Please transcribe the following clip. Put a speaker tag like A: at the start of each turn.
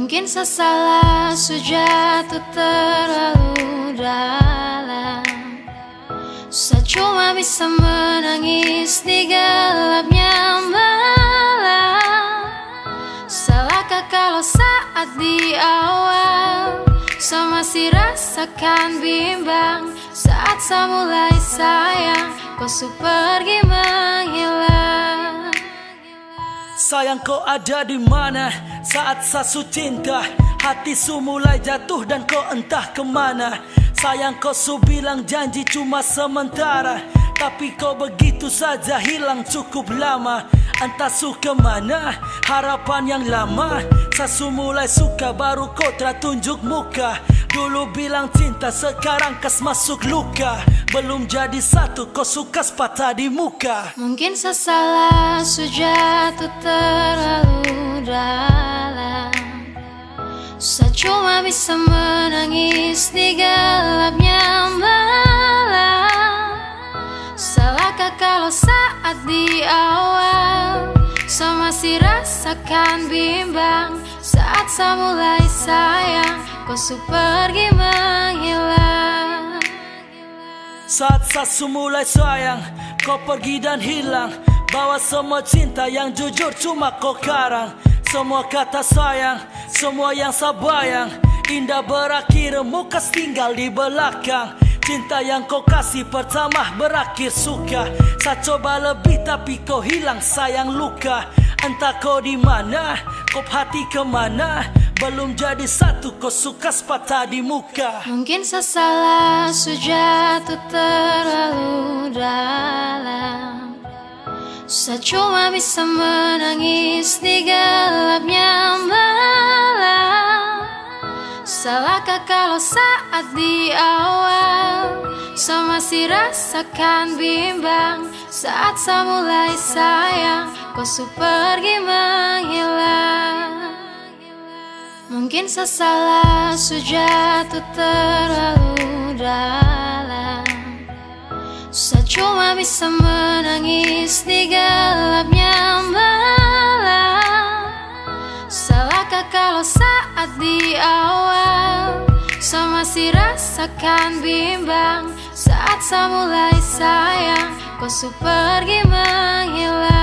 A: Mungkin sesalah sejatuh terlalu dalam. Saya cuma bisa menangis di gelapnya malam. Salahkah kalau saat di awal Saya masih rasakan bimbang? Saat saya mulai sayang Kau pergi menghilang
B: Sayang kau ada di mana? Saat sasu cinta Hati su mulai jatuh dan kau entah kemana. Sayang kau su bilang janji cuma sementara Tapi kau begitu saja hilang cukup lama. Entah su kemana harapan yang lama. Sasu mulai suka baru kau tunjuk muka Dulu bilang cinta sekarang kas masuk luka. Belum jadi satu kau suka sepatah di muka.
A: Mungkin sesalah sejatuh terlalu dalam. Saya cuma bisa menangis di gelapnya malam. Salahkah kalau saat di awal Saya masih rasakan bimbang? Saat saya mulai sayang Kau su pergi menghilang
B: Saat sasu mulai sayang Kau pergi dan hilang. Bawa semua cinta yang jujur cuma kau karang. Semua kata sayang Semua yang sabayang. Indah berakhir muka tinggal di belakang. Cinta yang kau kasih pertama berakhir suka. Saya coba lebih tapi kau hilang sayang luka. Entah kau di mana, kau hati ke mana belum jadi satu kau suka sepatah di muka.
A: Mungkin sesalah sejatuh terlalu dalam. Saya cuma bisa menangis di gelapnya malam. Salahkah kalau saat di awal Saya masih rasakan bimbang? Saat saya mulai sayang Kau su pergi Mungkin sesalah sejatuh terlalu dalam. Saya cuma bisa menangis di gelapnya malam. Salahkah kalau saat di awal Saya masih rasakan bimbang? Saat saya mulai sayang Kau su pergi menghilang